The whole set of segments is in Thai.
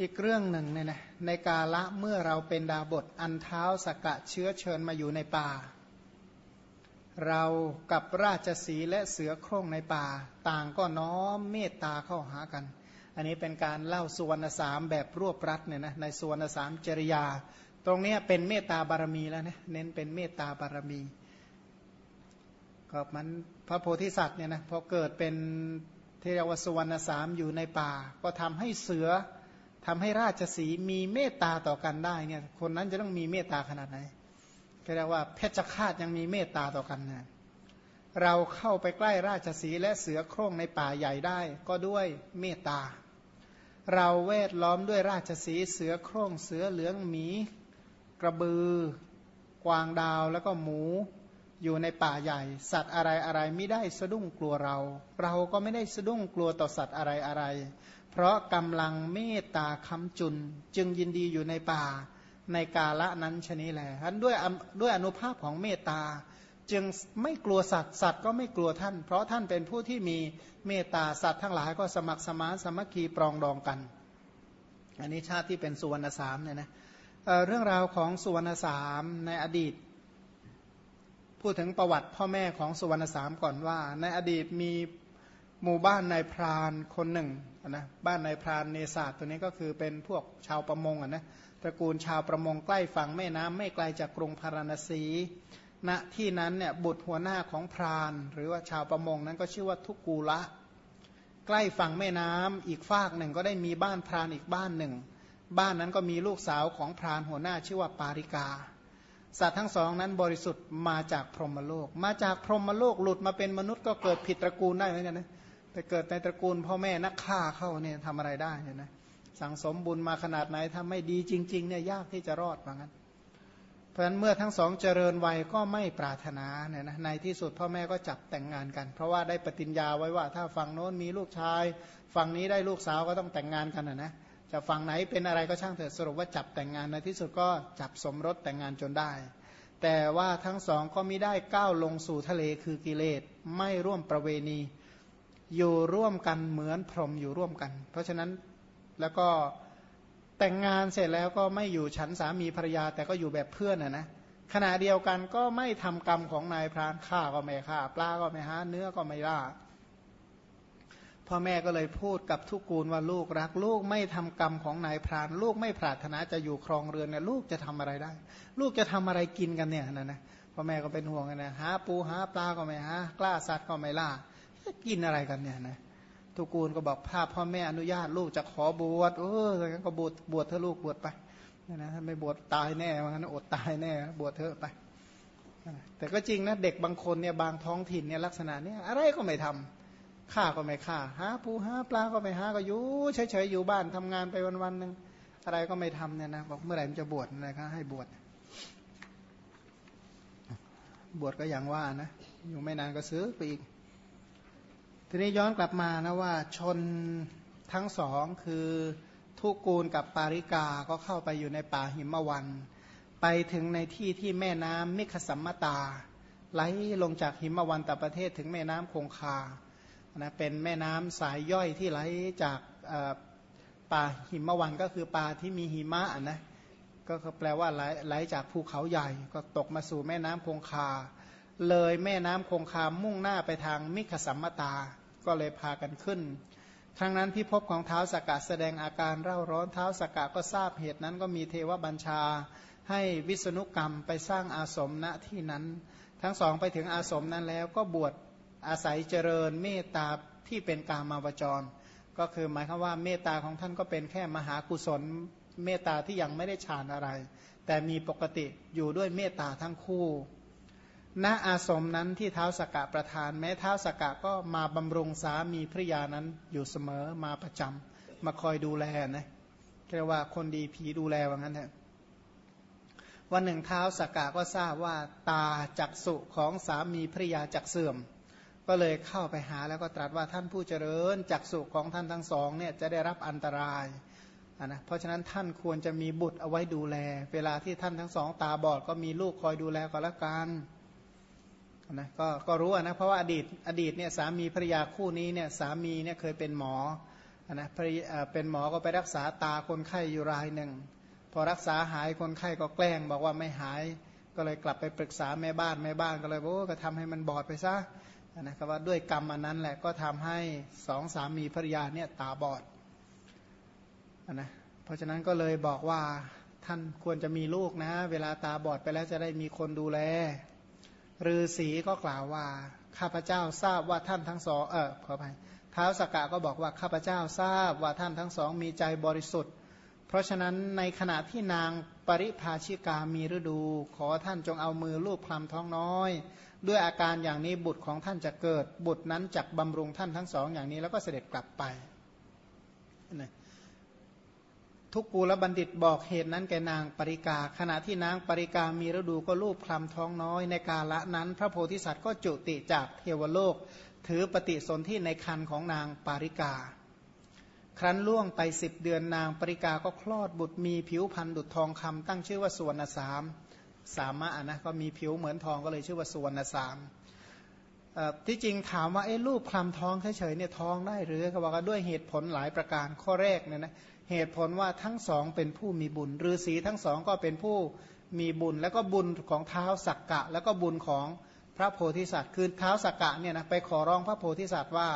อีกเรื่องหนึ่งเนี่ยนะในกาละเมื่อเราเป็นดาบทอันเท้าสกกะเชื้อเชิญมาอยู่ในป่า เรากับราชสีและเสือโคร่งในป่า ต่างก็น้อมเมตตาเข้าหากัน อันนี้เป็นการเล่าสุวรรณสามแบบรวบรัดเนี่ยนะในสุวรรณสามจริยา ตรงนี้เป็นเมตตาบารมีแล้วนะเน้นเป็นเมตตาบารมีก็มันพระโพธิสัตว์เนี่ยนะพอเกิดเป็นเทวสุวรรณสามอยู่ในป่า ก็ทำให้เสือ ทำให้ราชสีมีเมตตาต่อกันได้เนี่ยคนนั้นจะต้องมีเมตตาขนาดไหนก็เรียกว่าเพชฌฆาตยังมีเมตตาต่อกันนะเราเข้าไปใกล้ราชสีและเสือโคร่งในป่าใหญ่ได้ ก็ด้วยเมตตา เราเวทล้อมด้วยราชสีเสือโคร่งเสือเหลืองหมี กระบือ กวางดาวแล้วก็หมู อยู่ในป่าใหญ่ สัตว์อะไรอะไรไม่ได้สะดุ้งกลัวเรา เราก็ไม่ได้สะดุ้งกลัวต่อสัตว์อะไรอะไร เพราะกำลังเมตตาคำจุน จึงยินดีอยู่ในป่า ในกาละนั้นชนิแหละท่านด้วยด้วยอนุภาพของเมตตา จึงไม่กลัวสัตว์สัตว์ก็ไม่กลัวท่าน เพราะท่านเป็นผู้ที่มีเมตตาสัตว์ทั้งหลายก็สมัครสมานสมัคคีปรองดองกัน อันนี้ชาติที่เป็นสุวรรณสามเนี่ยนะเเรื่องราวของสุวรรณสามในอดีต พูดถึงประวัติพ่อแม่ของสุวรรณสามก่อนว่า ในอดีตมีหมู่บ้านนายพรานคนหนึ่งนะบ้านนายพรานเนศาสตัวนี้ก็คือเป็นพวกชาวประมงอะนะตระกูลชาวประมงใกล้ฝั่งแม่น้ำไม่ไกลจากกรุงพาราณสี ณที่นั้นเนี่ยบุตรหัวหน้าของพราน หรือว่าชาวประมงนั้นก็ชื่อว่าทุกูละ ใกล้ฝั่งแม่น้ำอีกฝากหนึ่งก็ได้มีบ้านพรานอีกบ้านหนึ่ง บ้านนั้นก็มีลูกสาวของพรานหัวหน้าชื่อว่าปาริกา สัตว์ทั้งสองนั้นบริสุทธิ์มาจากพรหมโลก มาจากพรหมโลกหลุดมาเป็นมนุษย์ก็เกิดผิดตระกูลได้เหมือนกันนะไปเกิดในตระกูลพ่อแม่นักฆ่าเข้าเนี่ยทำอะไรได้เห็นไหมสั่งสมบุญมาขนาดไหนถ้าไม่ดีจริงๆเนี่ยยากที่จะรอดเหมือนกันเพราะฉะนั้นเมื่อทั้งสองเจริญวัยก็ไม่ปรารถนาเนี่ยนะในที่สุดพ่อแม่ก็จับแต่งงานกัน เพราะว่าได้ปฏิญญาไว้ว่าถ้าฝั่งโน้นมีลูกชาย ฝั่งนี้ได้ลูกสาวก็ต้องแต่งงานกันนะนะ จะฝั่งไหนเป็นอะไรก็ช่างเถิดสรุปว่าจับแต่งงานในที่สุดก็จับสมรสแต่งงานจนได้ แต่ว่าทั้งสองก็ไม่ได้ก้าวลงสู่ทะเลคือกิเลสไม่ร่วมประเวณี อยู่ร่วมกันเหมือนพรหมอยู่ร่วมกัน เพราะฉะนั้นแล้วก็แต่งงานเสร็จแล้วก็ไม่อยู่ฉันสามีภรรยาแต่ก็อยู่แบบเพื่อนนะนะขณะเดียวกันก็ไม่ทำกรรมของนายพรานฆ่าก็ไม่ฆ่า ปลาก็ไม่หาเนื้อก็ไม่ล่า พ่อแม่ก็เลยพูดกับทุกูลว่าลูกรัก ลูกไม่ทำกรรมของนายพราน ลูกไม่ปรารถนาจะอยู่ครองเรือนเนี่ยลูกจะทำอะไรได้ ลูกจะทำอะไรกินกันเนี่ยนะนะพ่อแม่ก็เป็นห่วงกันนะหาปูหาปลาก็ไม่หากล้าสัตว์ก็ไม่ล่ากินอะไรกันเนี่ยนะทุกูลก็บอกภาพพ่อแม่อนุญาตลูกจะขอบวชเอองั้นก็บวชบวชเธอลูกบวชไปนะถ้าไม่บวชตายแน่ว่างั้นอดตายแน่ บวชเธอไปแต่ก็จริงนะเด็กบางคนเนี่ยบางท้องถิ่นเนี่ยลักษณะเนี้ยอะไรก็ไม่ทำ ฆ่าก็ไม่ฆ่าหาปูหาปลาก็ไม่หาก็อยู่เฉยๆอยู่บ้านทำงานไปวันๆหนึ่งอะไรก็ไม่ทำเนี่ยนะบอกเมื่อไหร่มันจะบวชนะครับให้บวชบวชก็อย่างว่านะอยู่ไม่นานก็ซื้อไปอีก ทีนี้ย้อนกลับมานะว่าชนทั้งสองคือทุกูลกับปาริกาก็เข้าไปอยู่ในป่าหิมวัน ไปถึงในที่ที่แม่น้ำมิขสัมมตา ไหลลงจากหิมวันตประเทศถึงแม่น้ำคงคา นะเป็นแม่น้ำสายย่อยที่ไหลจากป่าหิมะวันก็คือป่าที่มีหิมะนะก็แปลว่าไหลไหลจากภูเขาใหญ่ ก็ตกมาสู่แม่น้ำคงคา เลยแม่น้ำคงคามุ่งหน้าไปทางมิขสัมมตา ก็เลยพากันขึ้น ครั้งนั้นพิภพของเท้าสกกะแสดงอาการเร่าร้อนเท้าสกกะก็ทราบเหตุนั้นก็มีเทวบัญชา ให้วิษณุกรรมไปสร้างอาสมณที่นั้น ทั้งสองไปถึงอาสมนั้นแล้วก็บวช อาศัยเจริญเมตตาที่เป็นกามาวจร ก็คือหมายความว่าเมตตาของท่านก็เป็นแค่มหากุศลเมตตาที่ยังไม่ได้ฌานอะไร แต่มีปกติอยู่ด้วยเมตตาทั้งคู่ณอาสมนั้นที่เท้าสกกะประธาน แม้เท้าสกกะก็มาบำรุงสามีภริยานั้นอยู่เสมอมาประจำมาคอยดูแลนะเรียกว่าคนดีผีดูแลว่างั้นเถอะวันหนึ่งเท้าสกกะก็ทราบว่าตาจักสุของสามีภริยาจักเสื่อม ก็เลยเข้าไปหาแล้วก็ตรัสว่าท่านผู้เจริญจักสุของท่านทั้งสองเนี่ยจะได้รับอันตรายนะเพราะฉะนั้นท่านควรจะมีบุตรเอาไว้ดูแล เวลาที่ท่านทั้งสองตาบอดก็มีลูกคอยดูแลก็แล้วกันนะก็ก็รู้นะเพราะว่าอดีตอดีตเนี่ยสามีภรรยาคู่นี้เนี่ยสามีเนี่ยเคยเป็นหมอนะเป็นหมอก็ไปรักษาตาคนไข้อยู่รายหนึ่ง พอรักษาหายคนไข้ก็แกล้งบอกว่าไม่หาย ก็เลยกลับไปปรึกษาแม่บ้านแม่บ้านก็เลยบอกก็ทำให้มันบอดไปซะ นะครับว่าด้วยกรรมอันนั้นแหละก็ทำให้สองสามีภรรยาเนี่ยตาบอดนะเพราะฉะนั้นก็เลยบอกว่าท่านควรจะมีลูกนะ เวลาตาบอดไปแล้วจะได้มีคนดูแลฤาษีก็กล่าวว่า ข้าพเจ้าทราบว่าท่านทั้งสองเออขออภัยท้าวสกกะก็บอกว่าข้าพเจ้าทราบว่าท่านทั้งสองมีใจบริสุทธิ์ เพราะฉะนั้นในขณะที่นางปริภาชิกามีฤดู ขอท่านจงเอามือลูบคลำท้องน้อย ด้วยอาการอย่างนี้บุตรของท่านจะเกิด บุตรนั้นจักบำรุงท่านทั้งสองอย่างนี้แล้วก็เสด็จกลับไปนะทุกกูลบัณฑิตบอกเหตุนั้นแก่นางปริกา ขณะที่นางปริกามีฤดูก็รูปคลำท้องน้อย ในกาละนั้น พระโพธิสัตว์ก็จุติจากเทวโลก ถือปฏิสนธิในคันของนางปาริกา ครั้นล่วงไปสิบเดือนนางปริกาก็คลอดบุตรมีผิวพันธุ์ดุจทองคำตั้งชื่อว่าสุวรรณสามสามะนะก็มีผิวเหมือนทองก็เลยชื่อว่าสุวรรณสามที่จริงถามว่าเอ๊ะรูปคลำท้องเฉยๆเนี่ยท้องได้หรือเขาบอกว่าด้วยเหตุผลหลายประการข้อแรกเนี่ยนะเหตุผลว่าทั้งสองเป็นผู้มีบุญฤาษีทั้งสองก็เป็นผู้มีบุญ แล้วก็บุญของเท้าสักกะ แล้วก็บุญของพระโพธิสัตว์คือเท้าสักกะเนี่ยนะไปขอร้องพระโพธิสัตว์ว่า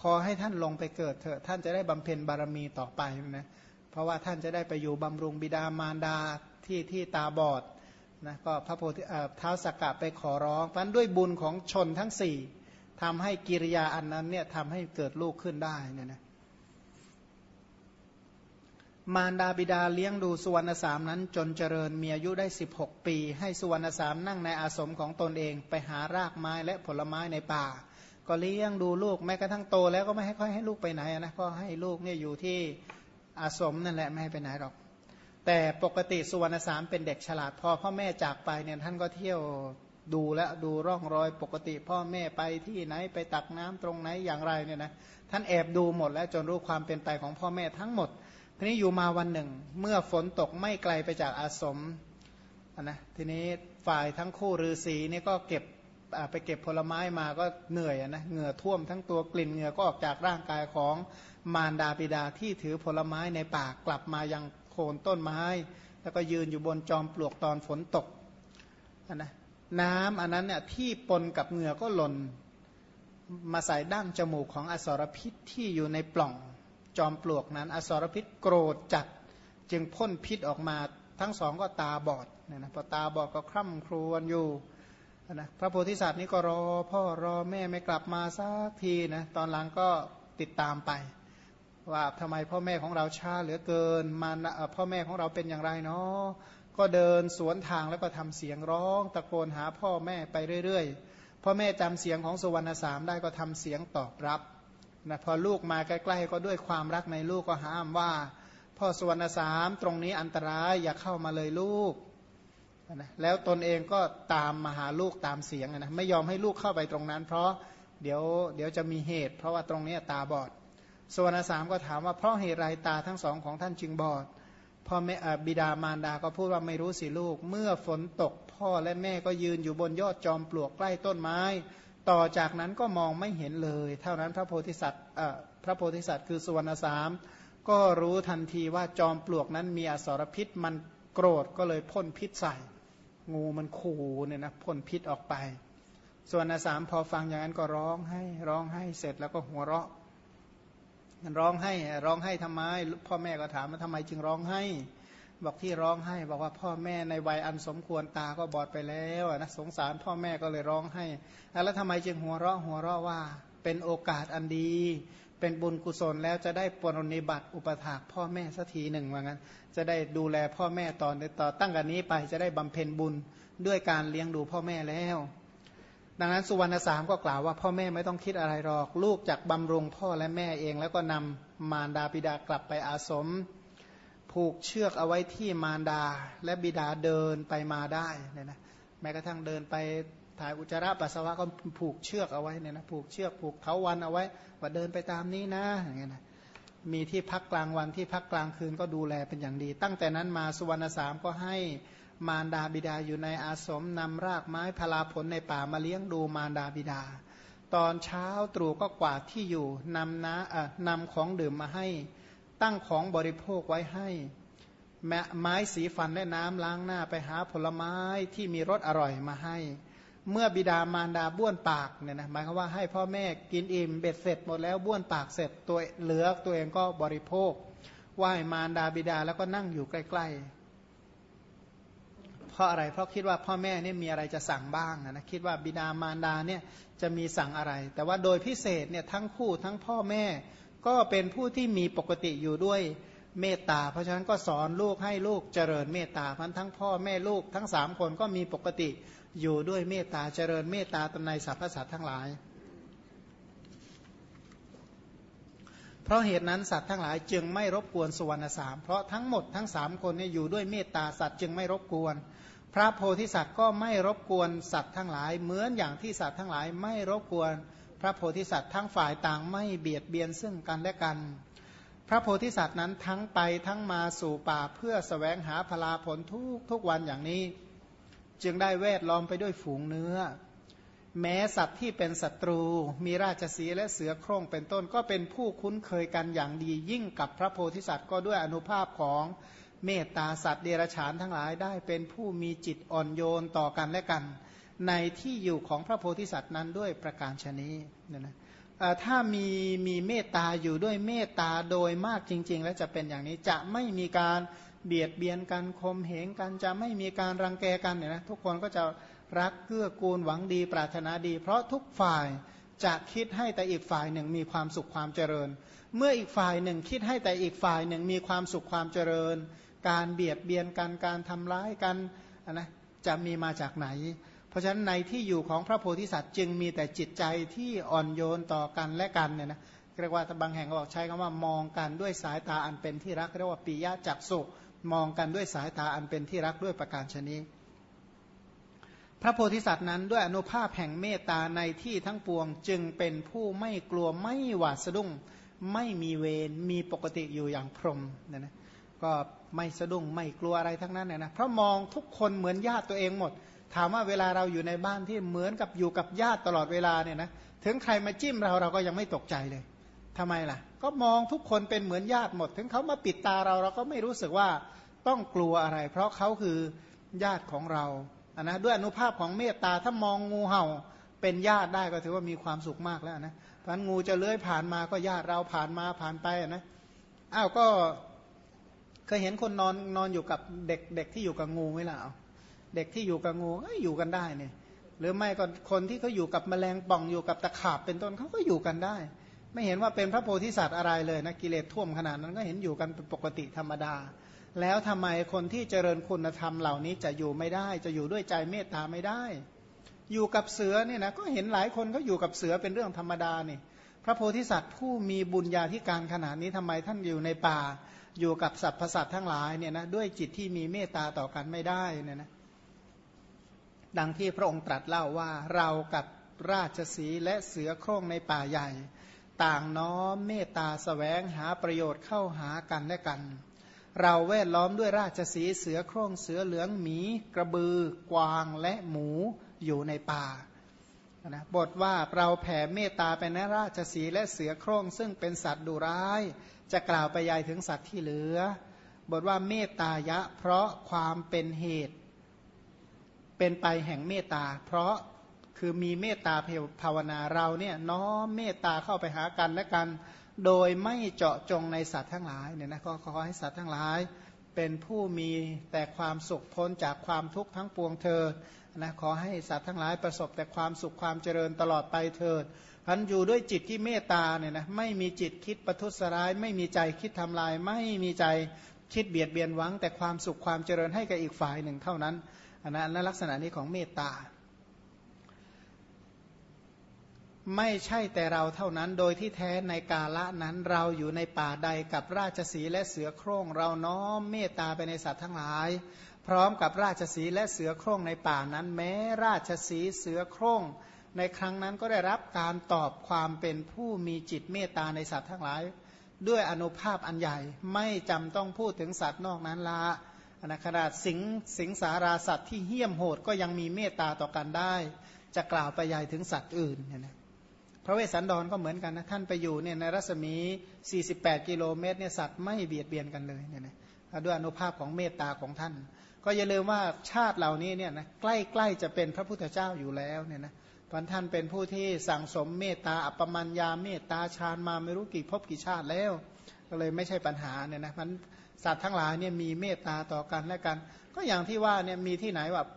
ขอให้ท่านลงไปเกิดเถอะท่านจะได้บำเพ็ญบารมีต่อไปนะเพราะว่าท่านจะได้ไปอยู่บำรุงบิดามารดาที่ที่ตาบอดนะก็พระโพธิเท้าสักกะไปขอร้องเพราะด้วยบุญของชนทั้งสี่ทำให้กิริยาอันนั้นเนี่ยทำให้เกิดลูกขึ้นได้เนี่ยนะมารดาบิดาเลี้ยงดูสุวรรณสามนั้น จนเจริญมีอายุได้ 16 ปี ให้สุวรรณสามนั่งในอาสมของตนเองไปหารากไม้และผลไม้ในป่า ก็เลี้ยงดูลูกแม้กระทั่งโตแล้วก็ไม่ให้ค่อยให้ลูกไปไหนนะก็ให้ลูกเนี่ยอยู่ที่อาสมนั่นแหละไม่ให้ไปไหนหรอก แต่ปกติสุวรรณสามเป็นเด็กฉลาดพอพ่อแม่จากไปเนี่ยท่านก็เที่ยวดูและดูร่องรอยปกติ พ่อแม่ไปที่ไหนไปตักน้ำตรงไหนอย่างไรเนี่ยนะท่านแอบดูหมดแล้วจนรู้ความเป็นไปของพ่อแม่ทั้งหมดทีนี้อยู่มาวันหนึ่ง เมื่อฝนตกไม่ไกลไปจากอาสมนะทีนี้ฝ่ายทั้งคู่ฤาษีนี่ก็เก็บ ไปเก็บผลไม้มาก็เหนื่อยนะเหงื่อท่วมทั้งตัวกลิ่นเหงื่อก็ออกจากร่างกายของมารดาบิดาที่ถือผลไม้ในปากกลับมายังโคนต้นไม้ แล้วก็ยืนอยู่บนจอมปลวกตอนฝนตกนะน้ำอันนั้นเนี่ยที่ปนกับเหงื่อก็หล่นมาใส่ดั้งจมูกของอสรพิษที่อยู่ในปล่องจอมปลวกนั้น อสรพิษโกรธจัดจึงพ่นพิษออกมาทั้งสองก็ตาบอดเนี่ยนะพอตาบอดก็คร่ำครวญอยู่ นะพระโพธิสัตว์นี้ก็รอพ่อรอแม่ไม่กลับมาสักทีนะตอนหลังก็ติดตามไป ว่าทำไมพ่อแม่ของเราช้าเหลือเกินมาพ่อแม่ของเราเป็นอย่างไรเนาะก็เดินสวนทางแล้วก็ทำเสียงร้อง ตะโกนหาพ่อแม่ไปเรื่อยๆ พ่อแม่จำเสียงของสุวรรณสามได้ก็ทำเสียงตอบรับนะพอลูกมาใกล้ๆก็ด้วยความรักในลูกก็ห้ามว่า พ่อสุวรรณสามตรงนี้อันตรายอย่าเข้ามาเลยลูก นะแล้วตนเองก็ตามมาหาลูกตามเสียงนะไม่ยอมให้ลูกเข้าไปตรงนั้น เพราะเดี๋ยวเดี๋ยวจะมีเหตุ เพราะว่าตรงนี้ตาบอดสวรรณสามก็ถามว่าเพราะเหตุไรตาทั้งสองของท่านจึงบอดพ่อแม่บิดามารดาก็พูดว่าไม่รู้สิลูก เมื่อฝนตกพ่อและแม่ก็ยืนอยู่บนยอดจอมปลวกใกล้ต้นไม้ ต่อจากนั้นก็มองไม่เห็นเลย เท่านั้นพระโพธิสัตว์พระโพธิสัตว์คือสุวรรณสามก็รู้ทันทีว่าจอมปลวกนั้นมีอสรพิษมันโกรธก็เลยพ่นพิษใส่ งูมันขู่เนี่ยนะพ่นพิษออกไป ส่วนอาสามพอฟังอย่างนั้นก็ร้องให้ร้องให้เสร็จแล้วก็หัวเราะร้องให้ร้องให้ทำไม พ่อแม่ก็ถามว่าทำไมจึงร้องให้ บอกที่ร้องให้ บอกว่าพ่อแม่ในวัยอันสมควรตาก็บอดไปแล้วนะสงสารพ่อแม่ก็เลยร้องให้ แล้วทำไมจึงหัวเราะหัวเราะว่า เป็นโอกาสอันดี เป็นบุญกุศลแล้วจะได้ปรนิบัติอุปถากพ่อแม่สักทีหนึ่งว่างั้น จะได้ดูแลพ่อแม่ตอนต่อตั้งกันนี้ไปจะได้บำเพ็ญบุญด้วยการเลี้ยงดูพ่อแม่แล้ว ดังนั้นสุวรรณสามก็กล่าวว่าพ่อแม่ไม่ต้องคิดอะไรหรอก ลูกจากบำรุงพ่อและแม่เอง แล้วก็นำมารดาบิดากลับไปอาสม ผูกเชือกเอาไว้ที่มารดาและบิดาเดินไปมาได้เนี่ยนะแม้กระทั่งเดินไป ถ่ายอุจจาระปัสสาวะก็ผูกเชือกเอาไว้เนี่ยนะผูกเชือกผูกเท้าวันเอาไว้ ว่าเดินไปตามนี้นะอย่างเงี้ยนะมีที่พักกลางวันที่พักกลางคืนก็ดูแลเป็นอย่างดี ตั้งแต่นั้นมาสุวรรณสามก็ให้มารดาบิดาอยู่ในอาสมนำรากไม้พลาผลในป่ามาเลี้ยงดูมารดาบิดา ตอนเช้าตรู่ก็กวาดที่อยู่นำน้านำของดื่มมาให้ ตั้งของบริโภคไว้ให้ไม้สีฟันและน้ำล้างหน้าไปหาผลไม้ที่มีรสอร่อยมาให้ เมื่อบิดามารดาบ้วนปากเนี่ยนะหมายความว่าให้พ่อแม่กินอิ่มเบ็ดเสร็จหมดแล้วบ้วนปากเสร็จตัวเหลือตัวเองก็บริโภคไหว้มารดาบิดาแล้วก็นั่งอยู่ใกล้ๆ เพราะอะไร เพราะคิดว่าพ่อแม่เนี่ยมีอะไรจะสั่งบ้างนะคิดว่าบิดามารดาเนี่ยจะมีสั่งอะไร แต่ว่าโดยพิเศษเนี่ยทั้งคู่ทั้งพ่อแม่ก็เป็นผู้ที่มีปกติอยู่ด้วย เมตตา เพราะฉะนั้นก็สอนลูกให้ลูกเจริญเมตตาพันทั้งพ่อแม่ลูกทั้งสามคนก็มีปกติอยู่ด้วยเมตตาเจริญเมตตาตนในสรรพสัตว์ทั้งหลาย เพราะเหตุนั้นสัตว์ทั้งหลายจึงไม่รบกวนสุวรรณสาม เพราะทั้งหมดทั้งสามคนเนี่ยอยู่ด้วยเมตตาสัตว์จึงไม่รบกวน พระโพธิสัตว์ก็ไม่รบกวนสัตว์ทั้งหลาย เหมือนอย่างที่สัตว์ทั้งหลายไม่รบกวน พระโพธิสัตว์ทั้งฝ่ายต่างไม่เบียดเบียนซึ่งกันและกัน พระโพธิสัตว์นั้นทั้งไปทั้งมาสู่ป่าเพื่อสแสวงหาพลาผลทุกทุกวันอย่างนี้ จึงได้เวทล้อมไปด้วยฝูงเนื้อ แม้สัตว์ที่เป็นศัตรู มีราชสีและเสือโคร่งเป็นต้นก็เป็นผู้คุ้นเคยกันอย่างดียิ่งกับพระโพธิสัตว์ก็ด้วยอนุภาพของเมตตาสัตว์เดรัจฉานทั้งหลายได้เป็นผู้มีจิตอ่อนโยนต่อกันและกัน ในที่อยู่ของพระโพธิสัตว์นั้นด้วยประการชนีเนี่ยนะ ถ้ามีมีเมตตาอยู่ด้วยเมตตาโดยมากจริง ๆ แล้วจะเป็นอย่างนี้จะไม่มีการเบียดเบียนกันคมเหงกันจะไม่มีการรังแกกันเนี่ยนะทุกคนก็จะรักเกื้อกูลหวังดีปรารถนาดี เพราะทุกฝ่ายจะคิดให้แต่อีกฝ่ายหนึ่งมีความสุขความเจริญ เมื่ออีกฝ่ายหนึ่งคิดให้แต่อีกฝ่ายหนึ่งมีความสุขความเจริญ การเบียดเบียนกันการทำร้ายกันนะจะมีมาจากไหน เพราะฉะนั้นในที่อยู่ของพระโพธิสัตว์จึงมีแต่จิตใจที่อ่อนโยนต่อกันและกันเนี่ยนะเรียกว่าบางแห่งก็บอกใช้คำว่ามองกันด้วยสายตาอันเป็นที่รักเรียกว่าปิยะจักสุมองกันด้วยสายตาอันเป็นที่รักด้วยประการชนีพระโพธิสัตว์นั้นด้วยอนุภาพแห่งเมตตาในที่ทั้งปวงจึงเป็นผู้ไม่กลัวไม่หวาดสะดุ้ง ไม่มีเวรมีปกติอยู่อย่างพรหมเนี่ยนะก็ไม่สะดุ้งไม่กลัวอะไรทั้งนั้นเนี่ยนะเพราะมองทุกคนเหมือนญาติตัวเองหมด ถามว่าเวลาเราอยู่ในบ้านที่เหมือนกับอยู่กับญาติตลอดเวลาเนี่ยนะถึงใครมาจิ้มเราเราก็ยังไม่ตกใจเลยทำไมล่ะ ก็มองทุกคนเป็นเหมือนญาติหมด ถึงเขามาปิดตาเราเราก็ไม่รู้สึกว่าต้องกลัวอะไร เพราะเขาคือญาติของเราอันนะด้วยอนุภาพของเมตตาถ้ามองงูเห่าเป็นญาติได้ก็ถือว่ามีความสุขมากแล้วนะพันงูจะเลื้อยผ่านมาก็ญาติเราผ่านมาผ่านไปนะอ้าวก็เคยเห็นคนนอนนอนอยู่กับเด็กเด็กที่อยู่กับงูไหมล่ะ เด็กที่อยู่กับงูก็อยู่กันได้เนี่ยหรือไม่ก็คนที่เขาอยู่กับแมลงป่องอยู่กับตะขาบเป็นต้นเขาก็อยู่กันได้ ไม่เห็นว่าเป็นพระโพธิสัตว์อะไรเลยนะกิเลสท่วมขนาดนั้นก็เห็นอยู่กันเป็นปกติธรรมดา แล้วทำไมคนที่เจริญคุณธรรมเหล่านี้จะอยู่ไม่ได้ จะอยู่ด้วยใจเมตตาไม่ได้ อยู่กับเสือเนี่ยนะก็เห็นหลายคนก็อยู่กับเสือเป็นเรื่องธรรมดานี่พระโพธิสัตว์ผู้มีบุญญาธิการขนาดนี้ทำไมท่านอยู่ในป่า อยู่กับสัตว์ประสัตทั้งหลายเนี่ยนะด้วยจิตที่มีเมตตาต่อกันไม่ได้เนี่ยนะ ดังที่พระองค์ตรัสเล่าว่าเรากับราชสีและเสือโคร่งในป่าใหญ่ ต่างน้อมเมตตาสแสวงหาประโยชน์เข้าหากันและกัน เราแวดล้อมด้วยราชสีเสือโคร่งเสือเหลืองหมี กระบือ กวางและหมูอยู่ในป่านะบทว่าเราแผ่เมตตาไปในราชสีและเสือโคร่งซึ่งเป็นสัตว์ดุร้าย จะกล่าวไปยายถึงสัตว์ที่เหลือ บทว่าเมตตายะเพราะความเป็นเหตุ เป็นไปแห่งเมตตา เพราะคือมีเมตตาภาวนาเราเนี่ยน้อมเมตตาเข้าไปหากันและกัน โดยไม่เจาะจงในสัตว์ทั้งหลายเนี่ยนะก็ขอให้สัตว์ทั้งหลาย เป็นผู้มีแต่ความสุขพ้นจากความทุกข์ทั้งปวงเธอนะขอให้สัตว์ทั้งหลายประสบแต่ความสุขความเจริญตลอดไปเถิดพันอยู่ด้วยจิตที่เมตตาเนี่ยนะไม่มีจิตคิดประทุษร้าย ไม่มีใจคิดทำลาย ไม่มีใจคิดเบียดเบียนหวัง แต่ความสุขความเจริญให้กับอีกฝ่ายหนึ่งเท่านั้น อันนั้นลักษณะนี้ของเมตตา ไม่ใช่แต่เราเท่านั้นโดยที่แท้ในกาละนั้นเราอยู่ในป่าใดกับราชสีและเสือโคร่ง เราน้อมเมตตาไปในสัตว์ทั้งหลาย พร้อมกับราชสีและเสือโคร่งในป่านั้น แม้ราชสีเสือโคร่งในครั้งนั้นก็ได้รับการตอบความเป็นผู้มีจิตเมตตาในสัตว์ทั้งหลาย ด้วยอนุภาพอันใหญ่ไม่จำต้องพูดถึงสัตว์นอกนั้นละ นะขนาดสิงสิงสาราสัตว์ที่เหี้ยมโหดก็ยังมีเมตตาต่อกันได้ จะกล่าวไปใหญ่ถึงสัตว์อื่นเนี่ยนะระเวสสันดรก็เหมือนกันนะท่านไปอยู่เนี่ยในรัศมี 48 กิโลเมตรเนี่ยสัตว์ไม่เบียดเบียนกันเลยเนี่ยนะด้วยอนุภาพของเมตตาของท่าน ก็อย่าลืมว่าชาติเหล่านี้เนี่ยนะใกล้ๆจะเป็นพระพุทธเจ้าอยู่แล้วเนี่ยนะพันท่านเป็นผู้ที่สั่งสมเมตตาอัปปมัญญาเมตตาฌานมาไม่รู้กี่ภพกี่ชาติแล้ว ก็เลยไม่ใช่ปัญหาเนี่ยนะมัน สัตว์ทั้งหลายเนี่ยมีเมตตาต่อกันและกัน ก็อย่างที่ว่าเนี่ยมีที่ไหนแบบ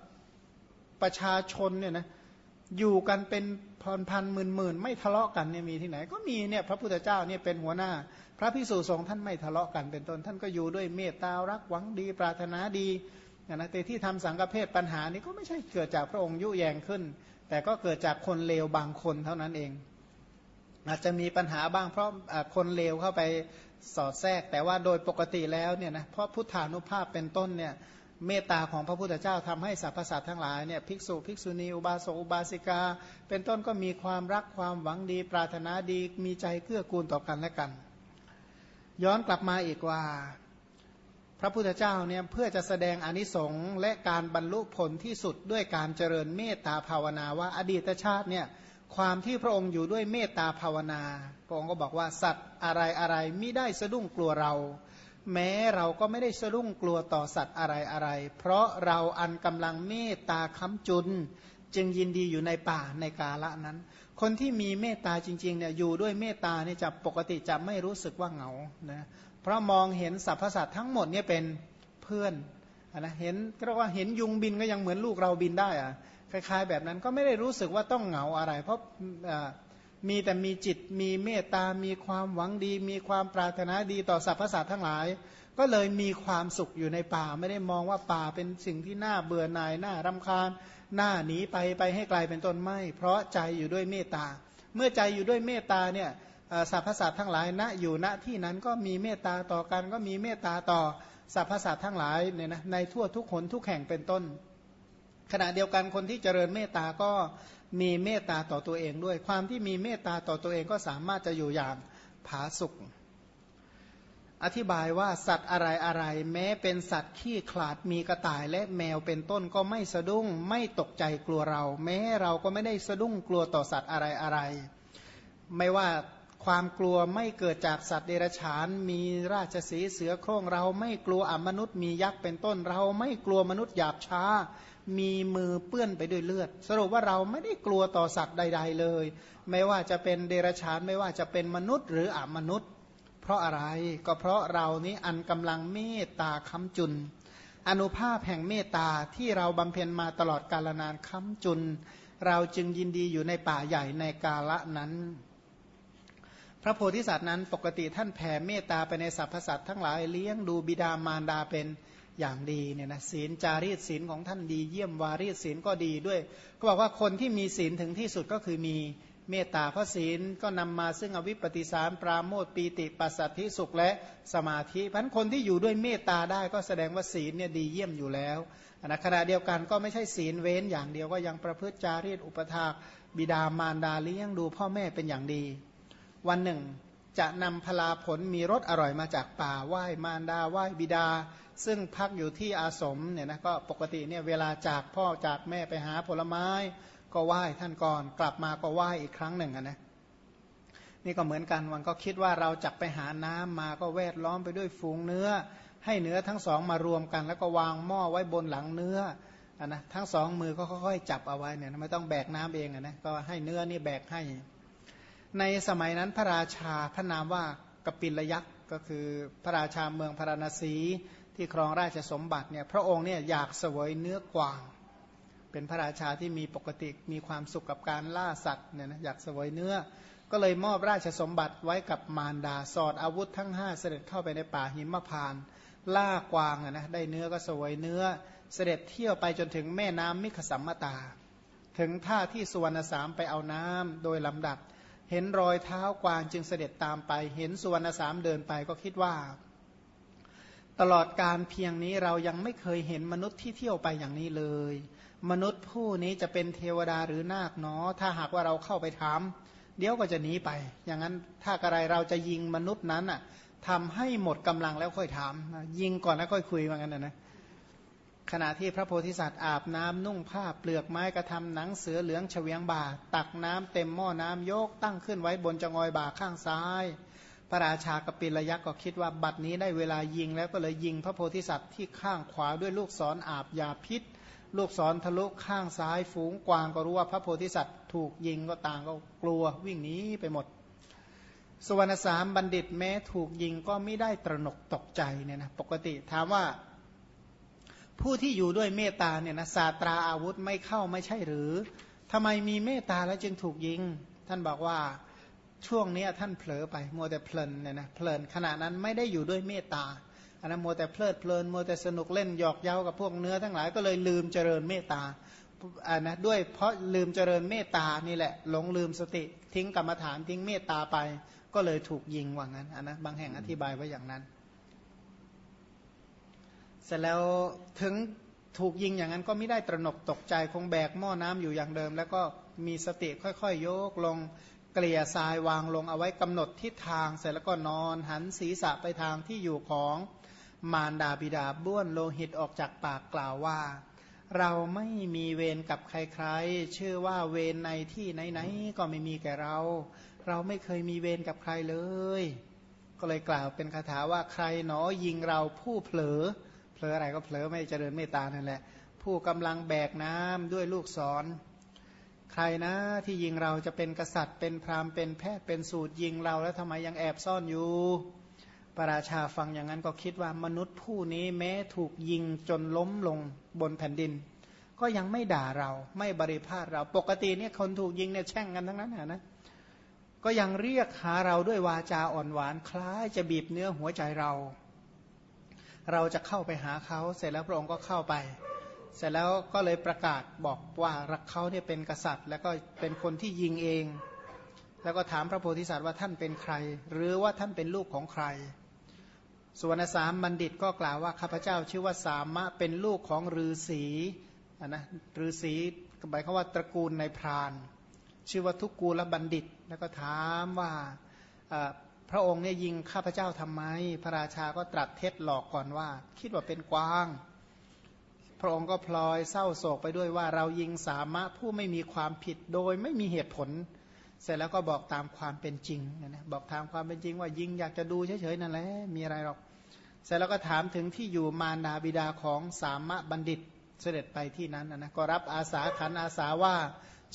ประชาชนเนี่ยนะอยู่กันเป็นพันพันหมื่นหมื่นไม่ทะเลาะกันเนี่ยมีที่ไหน ก็มีเนี่ยพระพุทธเจ้าเนี่ยเป็นหัวหน้า พระพิสุสงฆ์ท่านไม่ทะเลาะกันเป็นต้น ท่านก็อยู่ด้วยเมตตารักหวังดี ปรารถนาดีนะแต่ที่ทำสังฆเพศปัญหานี้ก็ไม่ใช่เกิดจากพระองค์ยุแยงขึ้น แต่ก็เกิดจากคนเลวบางคนเท่านั้นเอง อาจจะมีปัญหาบ้างเพราะคนเลวเข้าไป สอดแทรกแต่ว่าโดยปกติแล้วเนี่ยนะเพราะพุทธานุภาพเป็นต้นเนี่ยเมตตาของพระพุทธเจ้าทำให้สรรพสัตว์ทั้งหลายเนี่ยภิกษุภิกษุณีอุบาสกอุบาสิกา เป็นต้นก็มีความรักความหวังดี ปรารถนาดีมีใจเกื้อกูลต่อกันและกัน ย้อนกลับมาอีกว่า พระพุทธเจ้าเนี่ยเพื่อจะแสดงอนิสงส์และการบรรลุผลที่สุดด้วยการเจริญเมตตาภาวนาว่าอดีตชาติเนี่ย ความที่พระองค์อยู่ด้วยเมตตาภาวนา พระองค์ก็บอกว่าสัตว์อะไรอะไรมิได้สะดุ้งกลัวเรา แม้เราก็ไม่ได้สะดุ้งกลัวต่อสัตว์อะไรอะไร เพราะเราอันกำลังเมตตาค้ำจุน จึงยินดีอยู่ในป่าในกาละนั้น คนที่มีเมตตาจริงๆเนี่ยอยู่ด้วยเมตตาเนี่ยจะปกติจะไม่รู้สึกว่าเหงานะเพราะมองเห็นสรรพสัตว์ทั้งหมดเนี่ยเป็นเพื่อนนะเห็นก็เรียกว่าเห็นยุงบินก็ยังเหมือนลูกเราบินได้อะ คล้ายๆ แบบนั้นก็ไม่ได้รู้สึกว่าต้องเหงาอะไร เพราะมีแต่มีจิตมีเมตตา มีความหวังดี มีความปรารถนาดีต่อสรรพสัตว์ทั้งหลาย ก็เลยมีความสุขอยู่ในป่า ไม่ได้มองว่าป่าเป็นสิ่งที่น่าเบื่อหน่ายน่ารำคาญหน้าหนีไปไปให้ไกลเป็นต้นไม่ เพราะใจอยู่ด้วยเมตตา เมื่อใจอยู่ด้วยเมตตาเนี่ยสรรพสัตว์ทั้งหลายณอยู่ณที่นั้นก็มีเมตตาต่อกันก็มีเมตตาต่อสรรพสัตว์ทั้งหลายเนี่ยนะในทั่วทุกคนทุกแห่งเป็นต้น ขณะเดียวกันคนที่เจริญเมตตาก็มีเมตตาต่อตัวเองด้วย ความที่มีเมตตาต่อตัวเองก็สามารถจะอยู่อย่างผาสุกอธิบายว่าสัตว์อะไรอะไรแม้เป็นสัตว์ขี้ขลาดมีกระต่ายและแมวเป็นต้นก็ไม่สะดุ้ง ไม่ตกใจกลัวเรา แม้เราก็ไม่ได้สะดุ้งกลัวต่อสัตว์อะไรอะไร ไม่ว่าความกลัวไม่เกิดจากสัตว์เดรัจฉาน มีราชสีเสือโคร่งเราไม่กลัวอมนุษย์มียักษ์เป็นต้นเราไม่กลัวมนุษย์หยาบช้า มีมือเปื้อนไปด้วยเลือด สรุปว่าเราไม่ได้กลัวต่อสัตว์ใด ๆเลย ไม่ว่าจะเป็นเดรัจฉานไม่ว่าจะเป็นมนุษย์หรืออมนุษย์ เพราะอะไรก็เพราะเรานี้อันกำลังเมตตาค้ำจุน อนุภาพแห่งเมตตาที่เราบำเพ็ญมาตลอดกาลนานค้ำจุน เราจึงยินดีอยู่ในป่าใหญ่ในกาละนั้นพระโพธิสัตว์นั้นปกติท่านแผ่เมตตาไปในสรรพสัตว์ทั้งหลายเลี้ยงดูบิดามารดาเป็น อย่างดีเนี่ยนะศีลจารีตศีลของท่านดี เยี่ยมวารีตศีลก็ดีด้วย ก็บอกว่าคนที่มีศีลถึงที่สุดก็คือมีเมตตาพระศีลก็นำมาซึ่งอวิปปิสารปราโมทปีติปัสสัทธิสุขและสมาธิพันคนที่อยู่ด้วยเมตตาได้ก็แสดงว่าศีลเนี่ยดีเยี่ยมอยู่แล้วนะขณะเดียวกันก็ไม่ใช่ศีลเว้นอย่างเดียวก็ยังประพฤติจารีตอุปถากบิดามารดาเลี้ยงดูพ่อแม่เป็นอย่างดี วันหนึ่ง จะนำพลาผลมีรสอร่อยมาจากป่าไหว้มารดาไหว้บิดา ซึ่งพักอยู่ที่อาสมเนี่ยนะก็ปกติเนี่ยเวลาจากพ่อจากแม่ไปหาผลไม้ ก็ไหว้ท่านก่อนกลับมาก็ไหว้อีกครั้งหนึ่งนะนี่ก็เหมือนกันวันก็คิดว่าเราจับไปหาน้ำมาก็แวดล้อมไปด้วยฝูงเนื้อ ให้เนื้อทั้งสองมารวมกัน แล้วก็วางหม้อไว้บนหลังเนื้อนะทั้งสองมือก็ค่อยๆจับเอาไว้เนี่ยไม่ต้องแบกน้ำเองนะก็ให้เนื้อนี่แบกให้ ในสมัยนั้นพระราชาพระนามว่ากปิลยักษ์ก็คือพระราชาเมืองพาราณสีที่ครองราชสมบัติเนี่ยพระองค์เนี่ยอยากเสวยเนื้อกวาง เป็นพระราชาที่มีปกติมีความสุขกับการล่าสัตว์เนี่ยนะอยากเสวยเนื้อ ก็เลยมอบราชสมบัติไว้กับมารดาสอดอาวุธทั้งห้าเสด็จเข้าไปในป่าหิมพานล่ากวางนะได้เนื้อก็เสวยเนื้อ เสด็จเที่ยวไปจนถึงแม่น้ำมิขสัมมตา ถึงท่าที่สุวรรณสามไปเอาน้ำโดยลำดับ เห็นรอยเท้ากวางจึงเสด็จตามไป เห็นสุวรรณสามเดินไปก็คิดว่า ตลอดการเพียงนี้เรายังไม่เคยเห็นมนุษย์ที่เที่ยวไปอย่างนี้เลย มนุษย์ผู้นี้จะเป็นเทวดาหรือนาคเนาะถ้าหากว่าเราเข้าไปถามเดี๋ยวก็จะหนีไป อย่างนั้นถ้าอะไรเราจะยิงมนุษย์นั้นอะทำให้หมดกำลังแล้วค่อยถาม ยิงก่อนแล้วค่อยคุยว่างั้นนะนะ ขณะที่พระโพธิสัตว์อาบน้ำนุ่งผ้าเปลือกไม้กระทำหนังเสือเหลืองเฉวียงบ่า ตักน้ำเต็มหม้อน้ำยกตั้งขึ้นไว้บนจงอยบ่าข้างซ้าย พระราชากปิลยักษ์ก็คิดว่าบัดนี้ได้เวลายิงแล้วก็เลยยิงพระโพธิสัตว์ที่ข้างขวาด้วยลูกศรออาบยาพิษ ลูกศรทะลุข้างซ้ายฝูงกวางก็รู้ว่าพระโพธิสัตว์ถูกยิงก็ต่างก็กลัววิ่งหนีไปหมดสวรรณสามบัณฑิตแม้ถูกยิงก็ไม่ได้ตระหนกตกใจเนี่ยนะปกติถามว่า ผู้ที่อยู่ด้วยเมตตาเนี่ยนะศาสตราอาวุธไม่เข้าไม่ใช่หรือทำไมมีเมตตาแล้วจึงถูกยิง ท่านบอกว่าช่วงนี้ท่านเผลอไปมัวแต่เพลินเนี่ยนะเพลินขณะนั้นไม่ได้อยู่ด้วยเมตตาอันนั้นมัวแต่เพลิดเพลินมัวแต่สนุกเล่นหยอกเย้ากับพวกเนื้อทั้งหลายก็เลยลืมเจริญเมตตาอ่านะด้วยเพราะลืมเจริญเมตตานี่แหละหลงลืมสติทิ้งกรรมฐานทิ้งเมตตาไป ก็เลยถูกยิงว่างั้นอันนะบางแห่งอธิบายไว้อย่างนั้น สร็จแล้วถึงถูกยิงอย่างนั้นก็ไม่ได้ตระหนกตกใจคงแบกหม้อน้ำอยู่อย่างเดิม แล้วก็มีสติค่อยๆ โยกลงเกลี่ยทรายวางลงเอาไว้กำหนดทิศทาง เสร็จแล้วก็นอนหันศีรษะไปทางที่อยู่ของมารดาบิดาบ้วนโลหิตออกจากปากกล่าวว่า เราไม่มีเวรกับใครๆชื่อว่าเวรในที่ไหนๆก็ไม่มีแก่เรา เราไม่เคยมีเวรกับใครเลย ก็เลยกล่าวเป็นคาถาว่าใครหนอยิงเราผู้เผลอ ลออะไรก็เผลอไม่เจริญเมตตานั่นแหละ ผู้กำลังแบกน้ำด้วยลูกศร ใครนะที่ยิงเราจะเป็นกษัตริย์ เป็นพราหมณ์เป็นแพทย์เป็นสูตรยิงเราแล้วทำไมยังแอบซ่อนอยู่พระราชาฟังอย่างนั้นก็คิดว่ามนุษย์ผู้นี้แม้ถูกยิงจนล้มลงบนแผ่นดิน ก็ยังไม่ด่าเราไม่บริพาทเราปกติเนี่ยคนถูกยิงเนี่ยแช่งกันทั้งนั้นนะ ก็ยังเรียกหาเราด้วยวาจาอ่อนหวานคล้ายจะบีบเนื้อหัวใจเรา เราจะเข้าไปหาเขาเสร็จแล้วพระองค์ก็เข้าไป เสร็จแล้วก็เลยประกาศบอกว่ารักเขาเนี่ยเป็นกษัตริย์ แล้วก็เป็นคนที่ยิงเอง แล้วก็ถามพระโพธิสัตว์ว่าท่านเป็นใคร หรือว่าท่านเป็นลูกของใครส่วนสามบัณฑิตก็กล่าวว่าข้าพเจ้าชื่อว่าสามะเป็นลูกของฤาษีนะฤาษีหมายความว่าตระกูลในพราน ชื่อว่าทุกกูลบัณฑิต แล้วก็ถามว่า พระองค์เนี่ยยิงข้าพเจ้าทำไม พระราชาก็ตรัสเท็จหลอกก่อนว่า คิดว่าเป็นกวาง พระองค์ก็พลอยเศร้าโศกไปด้วยว่าเรายิงสามะผู้ไม่มีความผิดโดยไม่มีเหตุผล เสร็จแล้วก็บอกตามความเป็นจริงนะบอกตามความเป็นจริงว่ายิงอยากจะดูเฉยๆนั่นแหละมีอะไรหรอก เสร็จแล้วก็ถามถึงที่อยู่มารดาบิดาของสามะบัณฑิตเสด็จไปที่นั้นนะก็รับอาสาขันอาสาว่า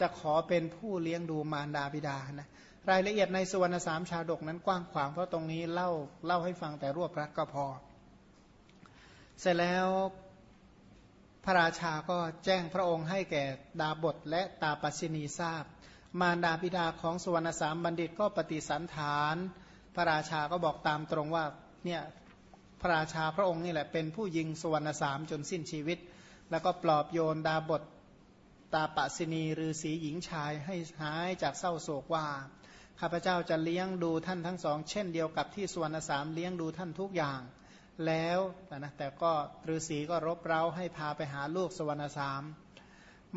จะขอเป็นผู้เลี้ยงดูมารดาบิดานะรายละเอียดในสุวรรณสามชาดกนั้นกว้างขวางเพราะตรงนี้เล่าเล่าให้ฟังแต่รวบรัดก็พอ เสร็จแล้วพระราชาก็แจ้งพระองค์ให้แก่ดาบทและตาปัชินีทราบ มารดาบิดาของสุวรรณสามบัณฑิตก็ปฏิสันฐาน พระราชาก็บอกตามตรงว่าเนี่ยพระราชาพระองค์นี่แหละเป็นผู้ยิงสุวรรณสามจนสิ้นชีวิต แล้วก็ปลอบโยนดาบท ตาปสินีหรือสีหญิงชายให้หายจากเศร้าโศกว่า ข้าพเจ้าจะเลี้ยงดูท่านทั้งสอง เช่นเดียวกับที่สวรรณสามเลี้ยงดูท่านทุกอย่าง แล้วนะแต่ก็ฤาษีก็รบเร้าให้พาไปหาลูกสวรรณสาม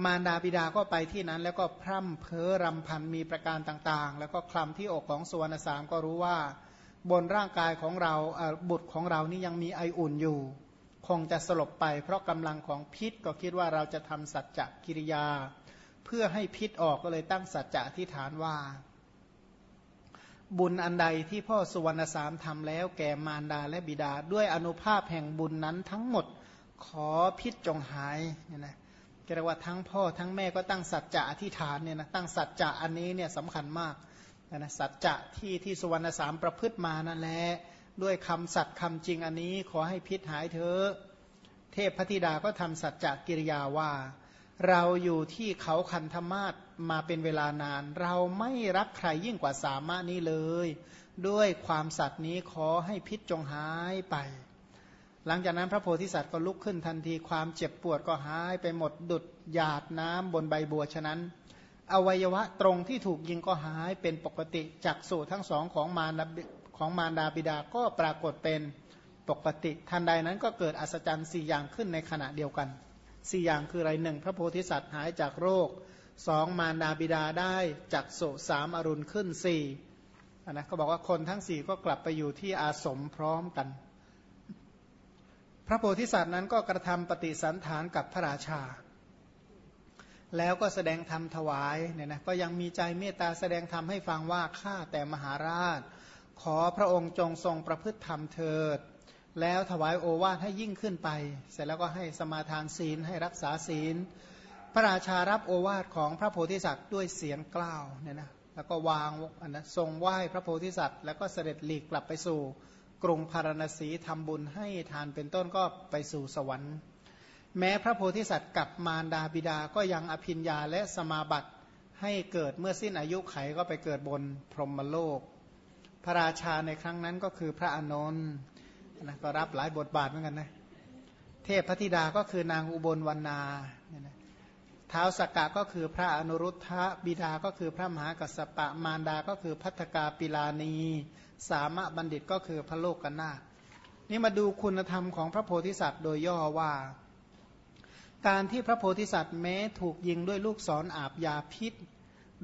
มารดาบิดาก็ไปที่นั้น แล้วก็พร่ำเพ้อรำพันมีประการต่างๆ แล้วก็คลำที่อกของสวรรณสามก็รู้ว่า บนร่างกายของเราบุตรของเรานี่ยังมีไออุ่นอยู่ คงจะสลบไป เพราะกำลังของพิษก็คิดว่าเราจะทำสัจจะกิริยา เพื่อให้พิษออกก็เลยตั้งสัจจะที่ฐานว่า บุญอันใดที่พ่อสุวรรณสามทำแล้วแก่มารดาและบิดา ด้วยอนุภาพแห่งบุญนั้นทั้งหมดขอพิษจงหายเนี่ยนะเรียกว่าทั้งพ่อทั้งแม่ก็ตั้งสัจจะอธิษฐานเนี่ยนะตั้งสัจจะอันนี้เนี่ยสำคัญมากนะสัจจะที่ที่สุวรรณสามประพฤติมานั่นแหละ ด้วยคำสัตย์คำจริงอันนี้ขอให้พิษหายเถอะเทพพธิดาก็ทำสัจจะกิริยาว่า เราอยู่ที่เขาคันธมาศมาเป็นเวลานาน เราไม่รักใครยิ่งกว่าสามานี้เลย ด้วยความสัตย์นี้ขอให้พิษจงหายไป หลังจากนั้นพระโพธิสัตว์ก็ลุกขึ้นทันทีความเจ็บปวดก็หายไปหมดดุดหยาดน้ำบนใบบัวฉะนั้น อวัยวะตรงที่ถูกยิงก็หายเป็นปกติจักสูทั้งสองของมาร ของมารดาบิดาก็ปรากฏเป็นปกติทันใดนั้นก็เกิดอัศจรรย์สี่อย่างขึ้นในขณะเดียวกันสี่อย่างคืออะไรหนึ่งพระโพธิสัตว์หายจากโรคสองมารดาบิดาได้จากโศสามอรุณขึ้นสี่นะเขาบอกว่าคนทั้งสี่ก็กลับไปอยู่ที่อาสมพร้อมกันพพระโพธิสัตว์นั้นก็กระทำปฏิสันฐานกับพระราชา แล้วก็แสดงธรรมถวายเนี่ยนะก็ยังมีใจเมตตาแสดงธรรมให้ฟังว่าข้าแต่มหาราช ขอพระองค์จงทรงประพฤติธรรมเถิด แล้วถวายโอวาทให้ยิ่งขึ้นไป เสร็จแล้วก็ให้สมาทานศีลให้รักษาศีล พระราชารับโอวาทของพระโพธิสัตว์ด้วยเสียงกล้าวเนี่ยนะแล้วก็วางอันนะทรงไหว้พระโพธิสัตว์ แล้วก็เสด็จหลีกกลับไปสู่ กรุงพาราณสีทำบุญให้ทานเป็นต้นก็ไปสู่สวรรค์ แม้พระโพธิสัตว์กับมารดาบิดาก็ยังอภิญญาและสมาบัติให้เกิดเมื่อสิ้นอายุไขก็ไปเกิดบนพรหมโลก พระราชาในครั้งนั้นก็คือพระอานนท์นะก็รับหลายบทบาทเหมือนกันนะเทพพธิดาก็คือนางอุบลวรรณาเนี่ยนะท้าวสกกะก็คือพระอนุรุทธะบิดาก็คือพระมหากัสสปะมารดาก็คือพัฒกาปิลานี สามะบัณฑิตก็คือพระโลกกนาคนี่มาดูคุณธรรมของพระโพธิสัตว์โดยย่อว่า การที่พระโพธิสัตว์แม้ถูกยิงด้วยลูกศรออาบยาพิษ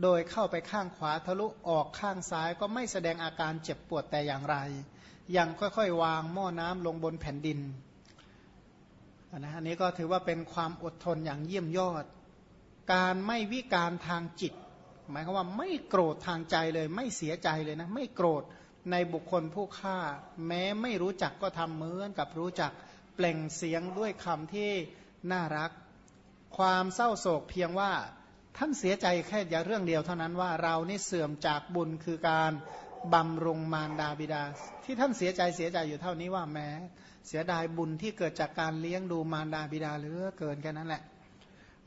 โดยเข้าไปข้างขวาทะลุออกข้างซ้ายก็ไม่แสดงอาการเจ็บปวดแต่อย่างไร ยังค่อยๆ วางหม้อน้ำลงบนแผ่นดินนะอันนี้ก็ถือว่าเป็นความอดทนอย่างเยี่ยมยอด การไม่วิการทางจิต หมายความว่าไม่โกรธทางใจเลย ไม่เสียใจเลยนะไม่โกรธในบุคคลผู้ฆ่า แม้ไม่รู้จักก็ทำเหมือนกับรู้จักเปล่งเสียงด้วยคำที่น่ารัก ความเศร้าโศกเพียงว่า ท่านเสียใจแค่อย่าเรื่องเดียวเท่านั้นว่าเรานี่เสื่อมจากบุญคือการบำรุงมารดาบิดา ที่ท่านเสียใจเสียใจอยู่เท่านี้ว่าแม้เสียดายบุญที่เกิดจากการเลี้ยงดูมารดาบิดาเหลือเกินแค่นั้นแหละ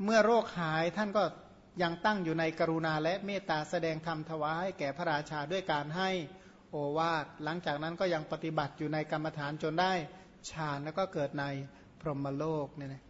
เมื่อโรคหายท่านก็ยังตั้งอยู่ในกรุณาและเมตตาแสดงธรรมถวายแก่พระราชาด้วยการให้โอวาทหลังจากนั้นก็ยังปฏิบัติอยู่ในกรรมฐานจนได้ฌานแล้วก็เกิดในพรหมโลกเนี่ยนะ